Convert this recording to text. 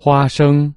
花生。